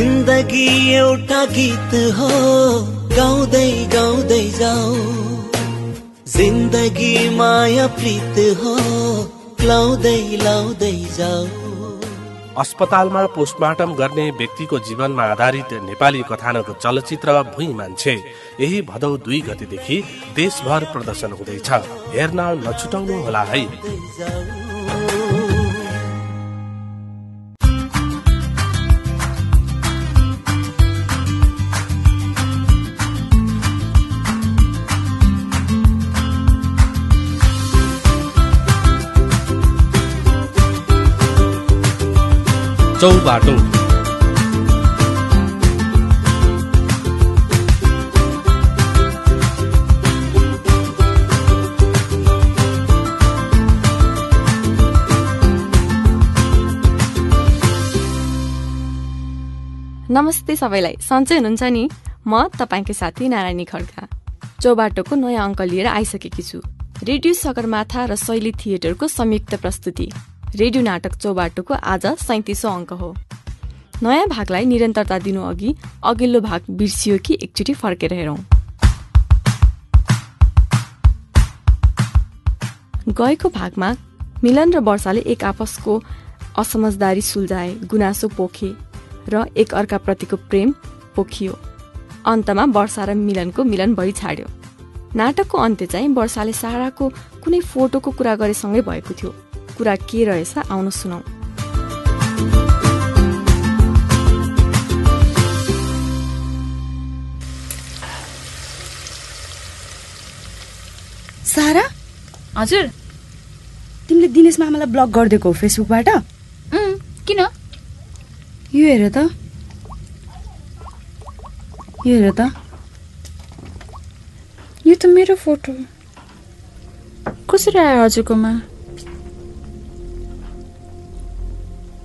जिन्दगी एउटा गीत हो। गाउँदै गाउँदै जाऊ। जिन्दगी माया प्रीत हो। लाउँदै लाउँदै जाऊ। अस्पतालमा पोस्टमार्टम गर्ने व्यक्तिको जीवनमा आधारित नेपाली कथानक चलचित्र भुइँ मान्छे। यही भदौ दुई गतेदेखि देशभर प्रदर्शन हुँदैछ। हेर्न नछुटाउनु होला है चौबाटो नमस्ते सबैलाई। सन्चै हुनुहुन्छ नि? म तपाईँकै साथी नारायणी खड्का। चौबाटोको नयाँ अङ्क लिएर आइसकेकी छु। रेडियो सगरमाथा र शैली थिएटरको संयुक्त प्रस्तुति। रेडियो नाटक चौबाटोको आज सैतिसौँ अङ्क हो। नयाँ भागलाई निरन्तरता दिनु अघि अघिल्लो भाग बिर्सियो कि एकचोटि फर्केर हेरौँ। गएको भागमा मिलन र वर्षाले एक आपसको असमझदारी सुल्झाए गुनासो पोखे र एक अर्काप्रतिको प्रेम पोखियो। अन्तमा वर्षा र मिलनको मिलन भइ छाड्यो। नाटकको अन्त्य चाहिँ वर्षाले साराको कुनै फोटोको कुरा गरेसँगै भएको थियो। कुरा के रहेछ आउन सुनौ। सारा? हजुर। तिमीले दिनेश मामालाई ब्लक गरिदिएको हो फेसबुकबाट? किन? यो हेर त। यो हेर त। यो त मेरो फोटो कसरी आयो हजुरकोमा?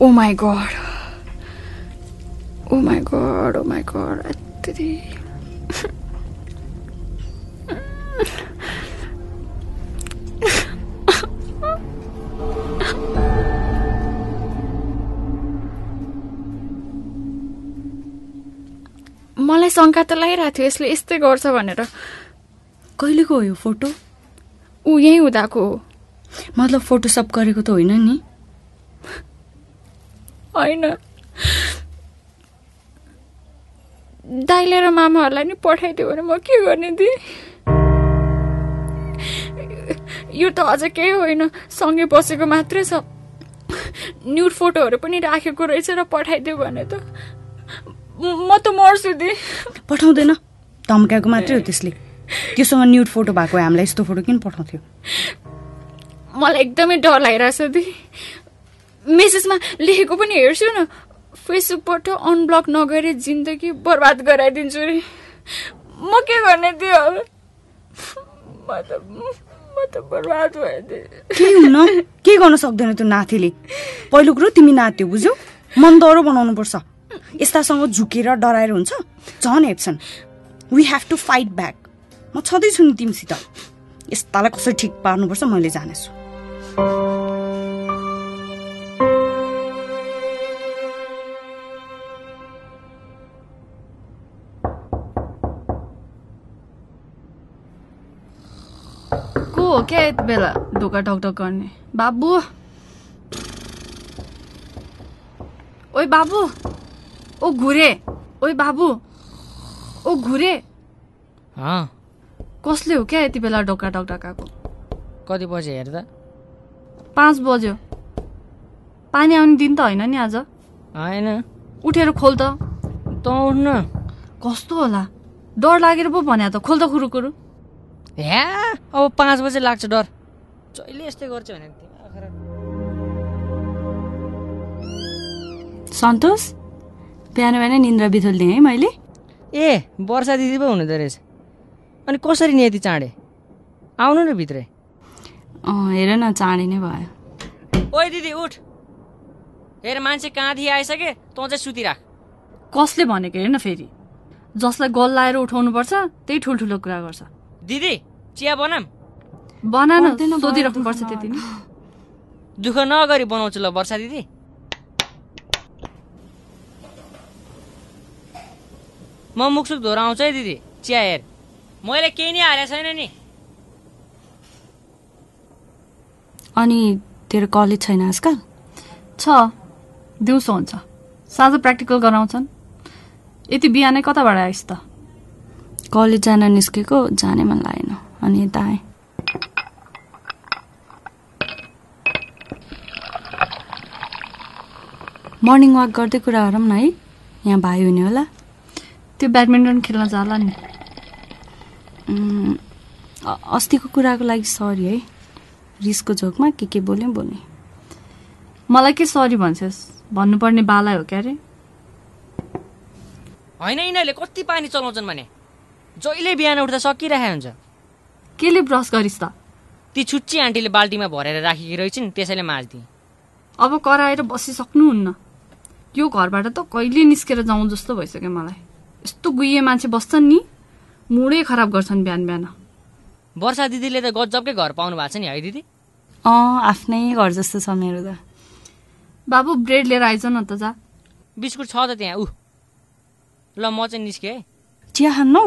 ओ my god oh my god oh my god यत्ति मलाई शङ्का त लागिरहेको थियो यसले यस्तै गर्छ भनेर। कहिलेको हो यो फोटो? ऊ यहीँ हुँदाको हो। मतलब फोटोसप गरेको त होइन नि? होइन। दाइले र मामाहरूलाई नि पठाइदियो भने म के गर्ने दि? यो त अझ केही होइन सँगै बसेको मात्रै छ। न्युड फोटोहरू पनि राखेको रहेछ र पठाइदियो भने त। म त मर्छु दि। पठाउँदैन। धम्काएको मात्रै हो त्यसले। त्योसँग न्युड फोटो भएको भए हामीलाई यस्तो फोटो किन पठाउँथ्यो? मलाई एकदमै डर लागिरहेछ दि। मेसेजमा लेखेको पनि हेर्छु न। फेसबुकबाट अनब्लक नगरे जिन्दगी बर्बाद गराइदिन्छु रे म के गर्ने थियो म त म त बर्बाद गर्न सक्दैन त्यो नाथीले पहिलो कुरो तिमी नाथ्यौ बुझ्यौ? मन दह्रो बनाउनु पर्छ यस्तासँग झुकेर डराएर हुन्छ? झन् हेप्छन्। We have to fight back म छँदैछु नि तिमीसित। यस्तालाई कसरी ठिक पार्नुपर्छ मैले जानेछु। को हो क्या यति बेला ढोका ढकढक गर्ने। बाबु! ओइ बाबु! ओ घुरे! ओइ बाबु! ओ घुरे! कसले हो क्या यति बेला ढोका ढकढकाएको कति बजे हेर त पाँच बज्यो। पानी आउने दिन त होइन नि आज। होइन। उठेर खोल त। तँ उठ्न कस्तो होला? डर लागेर पो भन्या त। खोल त कुरुकुरु ह्या अब पाँच बजे लाग्छ डर। जहिले यस्तै गर्छ भने। सन्तोष बिहान बिहान निन्द्रा बिथोलिदिएँ है मैले। ए वर्षा दिदी पो हुनुहुँदो रहेछ। अनि कसरी नि यति चाँडे? आउनु न भित्रै। अँ हेर न चाँडै नै भयो। ओइ दिदी उठ। हेर मान्छे कहाँदेखि आइसके? तँ चाहिँ सुतिराख कसले भनेको हेर्न फेरि। जसलाई गल लाएर उठाउनुपर्छ त्यही ठुल्ठुलो कुरा गर्छ। दिदी चिया बनाम सोधिराख्नुपर्छ दुःख त्यति नै। दुःख नगरी बनाउँछु ल वर्षा दिदी। म मुखसुख धोएर आउँछु है दिदी चिया हेर। मैले केही नै हालेको छैन नि। अनि तेरो कलेज छैन आजकल? छ। दिउँसो हुन्छ। साँझ प्र्याक्टिकल गराउँछन्। यति बिहानै कताबाट आइस् त? कलेज जान निस्केको जानै मन लागेन। अनि यता आएँ मर्निङ वाक गर्दै कुरा गरौँ न है। यहाँ भाइ हुने होला। त्यो ब्याडमिन्टन खेल्न जाला नि। अस्तिको कुराको लागि सरी है। रिसको झोकमा के के बोल्यो बोल्ने मलाई के सरी भन्छस्? भन्नुपर्ने बाला हो क्यारे। होइन यिनीहरूले कति पानी चलाउँछन् भने? जहिले बिहान उठ्दा सकिरहेको हुन्छ। केले ब्रस गरिस् त? ती छुच्ची आन्टीले बाल्टीमा भरेर राखेकी रहेछन् त्यसैले माझ्दिएँ अब कराएर बसिसक्नुहुन्न। यो घरबाट त कहिले निस्केर जाउँ जस्तो भइसक्यो मलाई। यस्तो गुइए मान्छे बस्छन् नि। मुडै खराब गर्छन् बिहान बिहान। वर्षा दिदीले त गजबकै घर पाउनु भएको छ नि है दिदी? अँ आफ्नै घर जस्तो छ मेरो त। बाबु ब्रेड लिएर आइज न त जा। बिस्कुट छ त त्यहाँ ऊ ल म चाहिँ निस्केँ है। चिया खान्नौ?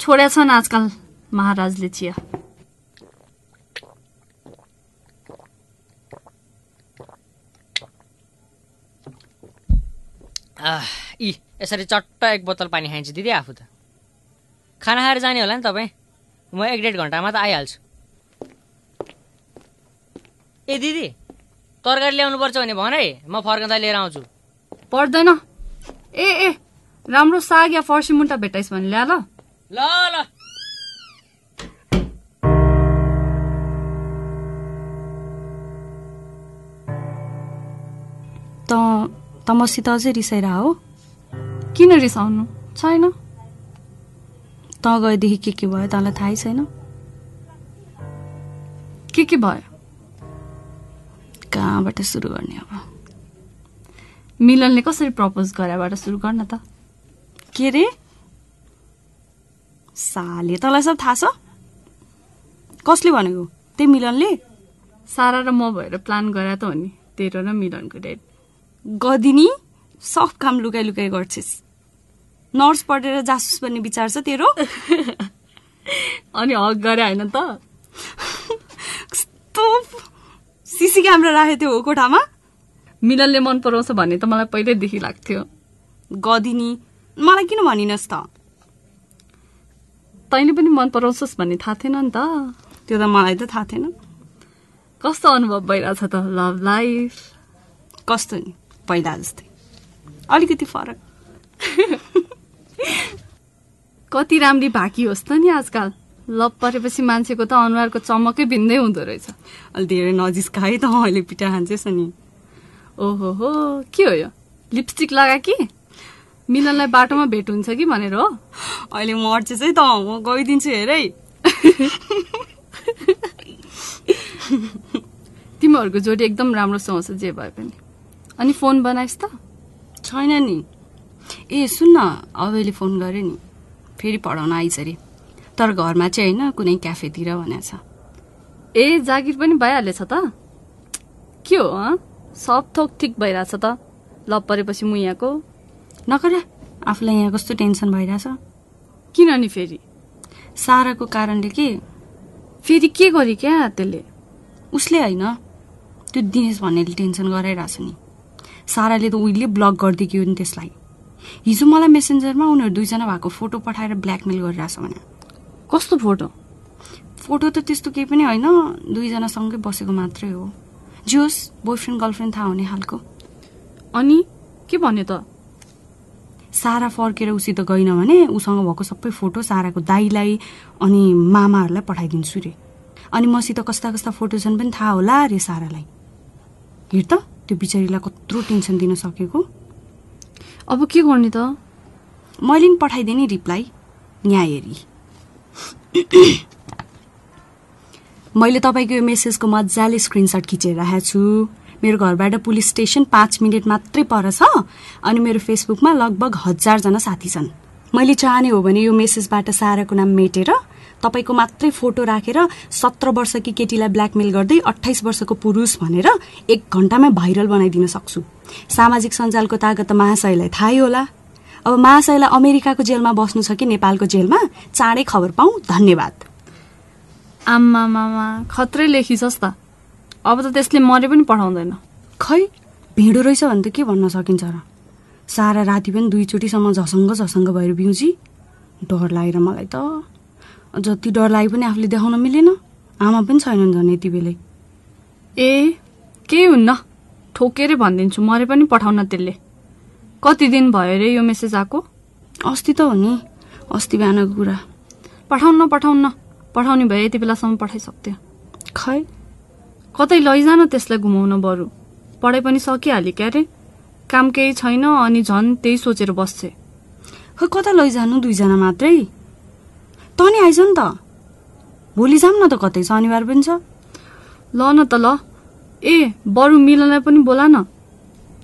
छोड्या छन् आजकल। महाराजले चिया आह, यी यसरी चट्ट एक बोतल पानी खाइन्छ। दिदी आफू त। खाना खाएर जाने होला नि तपाईँ? म एक डेढ घन्टामा त आइहाल्छु। ए दिदी तरकारी ल्याउनुपर्छ भने भन है म फर्कँदा लिएर आउँछु। पर्दैन। ए ए राम्रो साग या फर्सी मुन्टा भेटाइस् भने ल्या ल ल। त त मसित अझै रिसाइरह हो। किन रिसाउनु? छैन। त गएदेखि के के भयो तँलाई थाहै छैन। के के भयो? कहाँबाट सुरु गर्ने अब? मिलनले कसरी प्रपोज गरेबाट सुरु गर्न त? के रे? साले तँलाई सब थाहा छ? कसले भनेको? त्यही मिलनले? सारा र म भएर प्लान गरे त हो नि तेरो र मिलनको डेट। गदिनी सब काम लुकाइ लुकाइ गर्छिस्। नर्स पढेर जासुस भन्ने विचार छ तेरो? अनि हक गरे होइन त? कस्तो सिसी क्यामेरा राखेको थियो हो कोठामा? मिलनले मन पराउँछ भन्ने त मलाई पहिल्यैदेखि लाग्थ्यो। गदिनी मलाई किन भनिनस् त? तैँले पनि मन पराउँछस् भन्ने थाहा थिएन नि त। त्यो त मलाई त थाहा थिएन। कस्तो अनुभव भइरहेछ त लभ लाइफ? कस्तो नि? पहिला जस्तै अलिकति फरक कति राम्री भाकी होस् त नि आजकल लभ परेपछि मान्छेको त अनुहारको चमकै भिन्दै हुँदो रहेछ अलि धेरै नजिस्काए त अहिले पिठा खान्छेस् नि ओहो हो के हो यो लिपस्टिक लगा कि मिलनलाई बाटोमा भेट हुन्छ कि भनेर हो अहिले मर्छेस् है त म गइदिन्छु हेर है तिमीहरूको जोडी एकदम राम्रो सुहाउँछ जे भए पनि अनि फोन बनाइस् त। छैन नि। ए सुन न अबेले फोन गरे नि। फेरि पढाउन आइस अरे तर घरमा चाहिँ होइन कुनै क्याफेतिर भनेको छ। ए जागिर पनि भइहालेछ त। के हो हँ? सब थोक ठिक भइरहेछ त। लभ परेपछि म यहाँको। नगर आफूलाई यहाँ कस्तो टेन्सन भइरहेछ? किन नि फेरि? साराको कारणले के? फेरि के गरे क्या त्यसले? उसले होइन। त्यो दिनेश भन्नेले टेन्सन गराइरहेछ नि। साराले त उहिले ब्लक गरिदिएको नि त्यसलाई। हिजो मलाई मेसेन्जरमा उनीहरू दुईजना भएको फोटो पठाएर ब्ल्याकमेल गरिरहेछ भने। कस्तो फोटो? फोटो त त्यस्तो केही पनि होइन दुईजना सँगै बसेको मात्रै हो। जोस् बोयफ्रेन्ड गर्लफ्रेन्ड थाहा हुने खालको। अनि के भन्यो त? सारा फर्केर उसित गइन भने उसँग भएको सबै फोटो साराको दाईलाई अनि मामाहरूलाई पठाइदिन्छु रे। अनि मसित कस्ता कस्ता फोटो छन् पनि थाहा होला रे सारालाई। हेर त। त्यो बिचारीलाई कत्रो टेन्सन दिन सकेको? अब के गर्ने त? मैले नि पठाइदिएँ नि रिप्लाई यहाँ हेरी। मैले तपाईँको यो मेसेजको मजाले स्क्रिनसट खिचेर राखेको छु। मेरो घरबाट पुलिस स्टेसन पाँच मिनट मात्रै पर छ अनि मेरो फेसबुकमा लगभग हजारजना साथी छन्। मैले चाहने हो भने यो मेसेजबाट साराको नाम मेटेर तपाईँको मात्रै फोटो राखेर सत्र वर्षकी केटीलाई ब्ल्याकमेल गर्दै अठाइस वर्षको पुरुष भनेर एक घन्टामै भाइरल बनाइदिन सक्छु। सामाजिक सञ्जालको तागत त महाशयलाई थाहै होला। अब महाशयलाई अमेरिकाको जेलमा बस्नु छ कि नेपालको जेलमा? चाँडै खबर पाऊ। धन्यवाद। आम्मा मामा खत्रै लेखिछस् त। अब त त्यसले मरे पनि पठाउँदैन खै? भिडो रहेछ भने त के भन्न सकिन्छ र? सारा राति पनि दुईचोटिसम्म झसङ्ग झसङ्ग भएर बिउजी। डर लागेर मलाई त। जति डर लागे पनि आफूले देखाउन मिलेन। आमा पनि छैनन् झन् यति बेलै। ए केही हुन्न? ठोकेरै भनिदिन्छु मरे पनि पठाउन त्यसले। कति दिन भयो रे यो मेसेज आएको? अस्ति त हो नि अस्ति बिहानको कुरा। पठाउन पठाउन। पठाउने भए यति बेलासम्म पठाइसक्थ्यो। खै? कतै लैजान त्यसलाई घुमाउन बरु। पढाइ पनि सकिहाल्यो क्या रे? काम केही छैन अनि झन् त्यही सोचेर बस्छे खै कता लैजानु? दुईजना मात्रै? त नि आइज नि त। भोलि जाऊँ न त कतै शनिबार पनि छ। ल न त ल। ए बरु मिलनलाई पनि बोला न।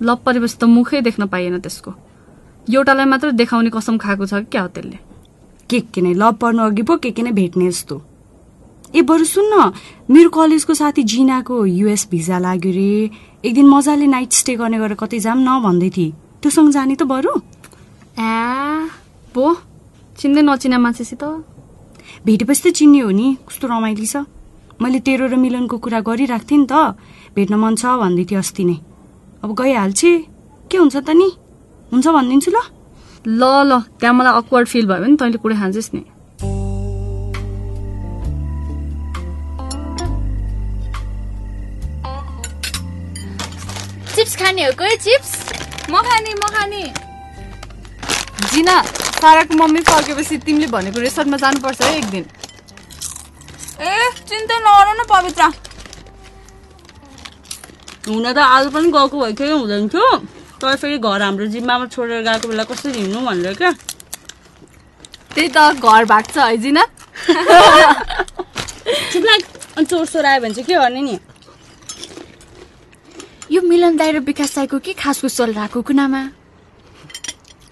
लप परेपछि त मुखै देख्न पाइएन त्यसको। एउटालाई मात्र देखाउने कसम खाएको छ कि क्या हो त्यसले के के नै लभ पर्नु अघि पो के के नै भेट्ने जस्तो। ए बरु सुन्न मेरो कलेजको साथी जिनाको युएस भिजा लाग्यो रे। एक दिन मजाले नाइट स्टे गर्ने गरेर कतै जाऊँ न भन्दै थिए। त्योसँग जाने त बरु। ए पो चिन्दै नचिना मान्छेसित भेटेपछि त चिन्ने हो नि। कस्तो रमाइली छ। मैले तेरो र मिलनको कुरा गरिरहेको थिएँ नि त। भेट्न मन छ भन्दै थियो अस्ति नै। अब गइहाल्छे। के हुन्छ त नि? हुन्छ भनिदिन्छु ल। ल ल। त्यहाँ मलाई अक्वर्ड फिल भयो भने तैँले कुरै खान्छस् नि। चिप्स खाने हो कोही? चिप्स? म खाने म खाने जिना। साराको मम्मी फर्केपछि तिमीले भनेको रेस्टुरेन्टमा जानुपर्छ है एक दिन। ए चिन्ता नगर न पवित्र। हुन त आज पनि गएको भए केही हुँदैन थियो? तर फेरि घर हाम्रो जिम्मामा छोडेर गएको बेला कसरी हिँड्नु भनेर क्या त्यही त घर भएको छ है जिना चुप लाग अनि चोर सोर आयो भने चाहिँ के गर्ने नि? यो मिलन दाइ र विकास दाईको के खासको चलिरहेको कुनामा?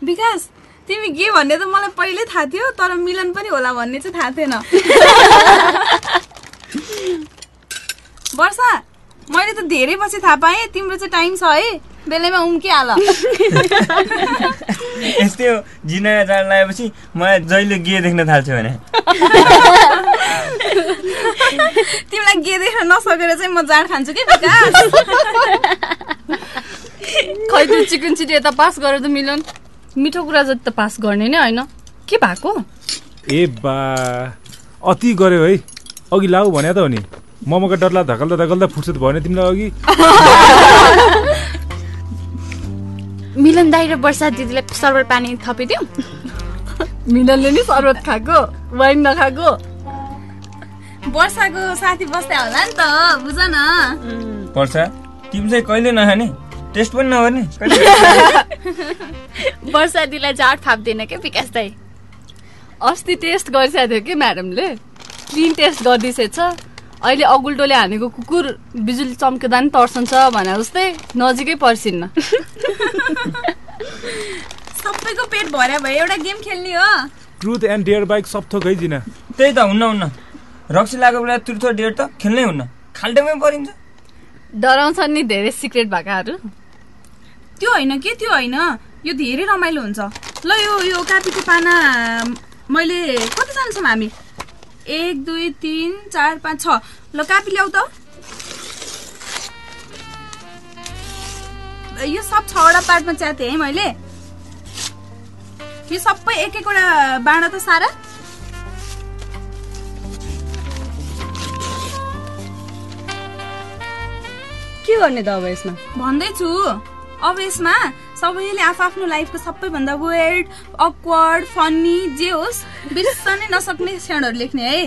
विकास तिमी के भन्ने त मलाई पहिल्यै थाहा थियो तर मिलन पनि होला भन्ने चाहिँ थाहा थिएन। वर्षा मैले त धेरै पछि थाहा पाएँ तिम्रो चाहिँ टाइम छ है बेलैमा उम्किहाल। यस्तै हो जिना जान लगाएपछि मलाई जहिले गे देख्न थाल्छ भने। तिमीलाई के देख्न नसकेर चाहिँ म जाँड खान्छु कि खै त्यो चिकन चिटी यता पास गरेर त मिलन? मिठो कुरा जति त पास गर्ने नै होइन। के भएको? ए बा अति गऱ्यो है। अघि लाऊ भने त हो नि। मोमोको डरला धकल्दा धकल्दा फुर्सद भयो नि तिमीलाई अघि। मिलन दाइ र वर्षा दिदीलाई सर्वर पानी थपिदिउँ मिलनले नि सर्बत खाएको वाइन नखाएको। वर्षाको साथी बस्दै होला नि त बुझ न। पर्छ तिमी चाहिँ कहिले नखाने? टेस्ट पनि नगर्ने। कहिले? वर्षा दिदीलाई जाड फाप्दैन क्या विकास दाई? अस्ति टेस्ट गरिसकेको थियो कि म्याडमले? क्लिन टेस्ट गरिदिएछ अहिले अगुल्टोले हानेको कुकुर बिजुली चम्किँदा नि तर्सन्छ भने जस्तै नजिकै पर्सिन्न। सबैको पेट भर्या भए एउटा गेम खेल्ने हो। ट्रुथ एन्ड डेयर बाइक सब थोक है जिना। त्यही त हुन्न हुन्न। रक्सी लागेको बेला तुर्थो डेढ त खेल्नै हुन्न। खाल्टेमै परिन्छ। डराउँछन् नि धेरै सिक्रेट भएकाहरू। त्यो होइन के त्यो होइन? यो धेरै रमाइलो हुन्छ। ल यो यो कापीको पाना मैले कतिजना छौँ हामी? एक दुई तिन चार पाँच छ। ल कापी ल्याऊ त। यो सब छवटा पार्टमा च्यातेँ है मैले। यो सबै एक एकवटा बाँड त सारा। के गर्ने त अब यसमा? भन्दैछु। अब यसमा सबैले आफ्नो लाइफको सबैभन्दा वेर्ड अक्वर्ड फन्नी जे होस् बिर्सनै नसक्ने क्षणहरू लेख्ने है।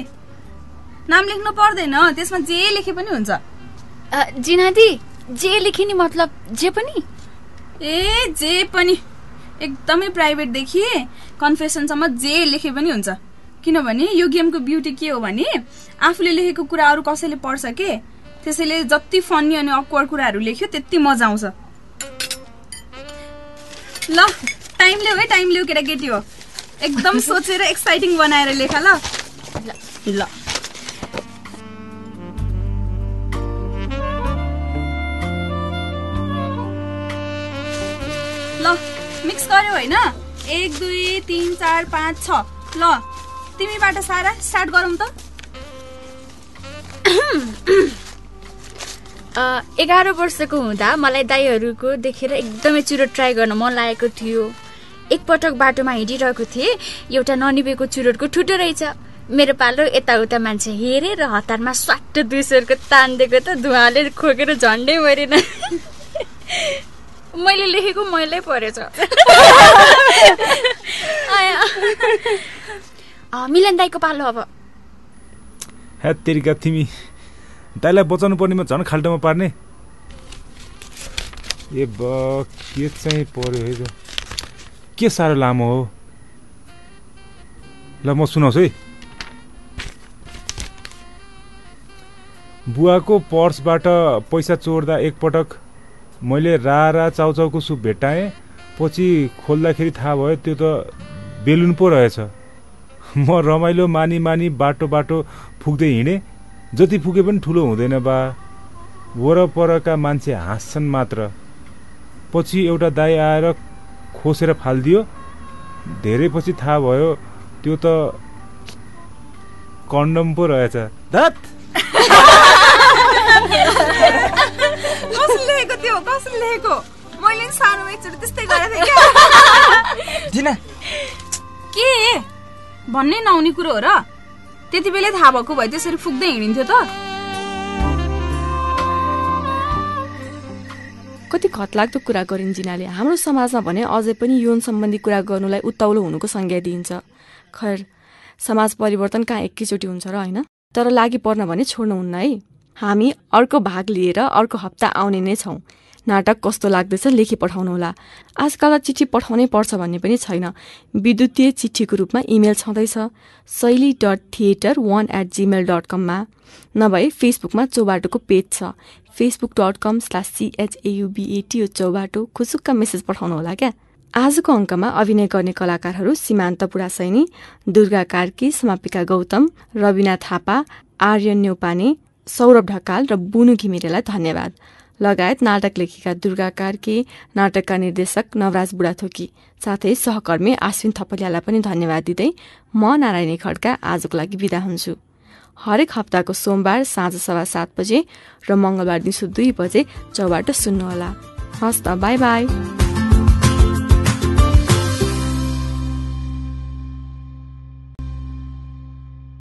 नाम लेख्नु पर्दैन त्यसमा जे लेखे पनि हुन्छ। जिनादी जे लेखे नि मतलब जे पनि? ए जे पनि। एकदमै प्राइभेटदेखि कन्फेसनसम्म जे लेखे पनि हुन्छ। किनभने यो गेमको ब्युटी के हो भने आफूले लेखेको कुरा अरू कसैले पढ्छ के? त्यसैले जति फन्नी अनि अक्वर्ड कुराहरू लेख्यो त्यति मजा आउँछ। ल टाइम लिऊ है टाइम लिऊ केटाकेटी हो। एकदम सोचेर एक्साइटिङ बनाएर लेख ल। ल। ल। मिक्स गर्यो होइन? एक दुई तिन चार पाँच छ। ल तिमीबाट सारा स्टार्ट गरौँ त। एघार वर्षको हुँदा मलाई दाईहरूको देखेर एकदमै चुरोट ट्राई गर्न मन लागेको थियो। एकपटक बाटोमा हिँडिरहेको थिएँ। एउटा ननिबेको चुरोटको ठुटो रहेछ। मेरो पालो यताउता मान्छे हेरे र हतारमा स्वाट दुई सौको तानिदिएको त धुवाले खोकेर झन्डै मरेन। मैले लेखेको मैलै परेछ। मिलन दाईको पालो अब। तिमी। दाइलाई बचाउनु पर्नेमा झन् खाल्टोमा पार्ने। ए ब के चाहिँ पर्यो है त के साह्रो लामो हो? ल म सुनाउँछु है। बुवाको पर्सबाट पैसा चोर्दा एकपटक मैले रारा चाउचाउको सुप भेट्टाएँ पछि खोल्दाखेरि थाहा भयो त्यो त बेलुन पो रहेछ। म रमाइलो मानी मानी बाटो बाटो फुक्दै हिँडेँ। जति फुके पनि ठुलो हुँदैन बा। वरपरका मान्छे हाँस्छन् मात्र। पछि एउटा दाई आएर खोसेर फालिदियो। धेरै पछि थाहा भयो त्यो त कन्डम पो रहेछ। धत के? भन्नै नहुने कुरो हो र। त्यति बेलै थाहा भएको भए त्यसरी फुक्दै हिँडिन्थ्यो त। कति खतलाग्दो कुरा गरिन् जिनाले। हाम्रो समाजमा भने अझै पनि यौन सम्बन्धी कुरा गर्नुलाई उत्ताउलो हुनुको संज्ञा दिइन्छ। खैर समाज परिवर्तन कहाँ एकैचोटि हुन्छ र होइन? तर लागि पर्न भने छोड्नुहुन्न है। हामी अर्को भाग लिएर अर्को हप्ता आउने नै छौँ। नाटक कस्तो लाग्दैछ लेखी पठाउनुहोला आजकल चिठी पठाउनै पर्छ भन्ने पनि छैन। विद्युतीय चिठीको रूपमा इमेल छँदैछ। शैली dot theatre one at Gmail dot कममा नभए फेसबुकमा चौबाटोको पेज छ। Facebook dot com slash सिएचएयुबिएटी Chaubato. खुसुक्क message पठाउनुहोला क्या। आजको अङ्कमा अभिनय गर्ने कलाकारहरू सीमान्त पुरासैनी दुर्गा कार्की समापिका गौतम रविना थापा आर्यन न्यौपाने सौरभ ढकाल र बुनु घिमिरेलाई धन्यवाद। लगायत नाटक लेखिका दुर्गा कार्की नाटकका निर्देशक नवराज बुढाथोकी साथै सहकर्मी आश्विन थपलियालाई पनि धन्यवाद दिँदै म नारायणी खड्का आजको लागि बिदा हुन्छु। हरेक हप्ताको सोमबार साँझ सवा सात बजे र मङ्गलबार दिउँसो दुई बजे चौबाट सुन्नुहोला। हस् त बाई बाई।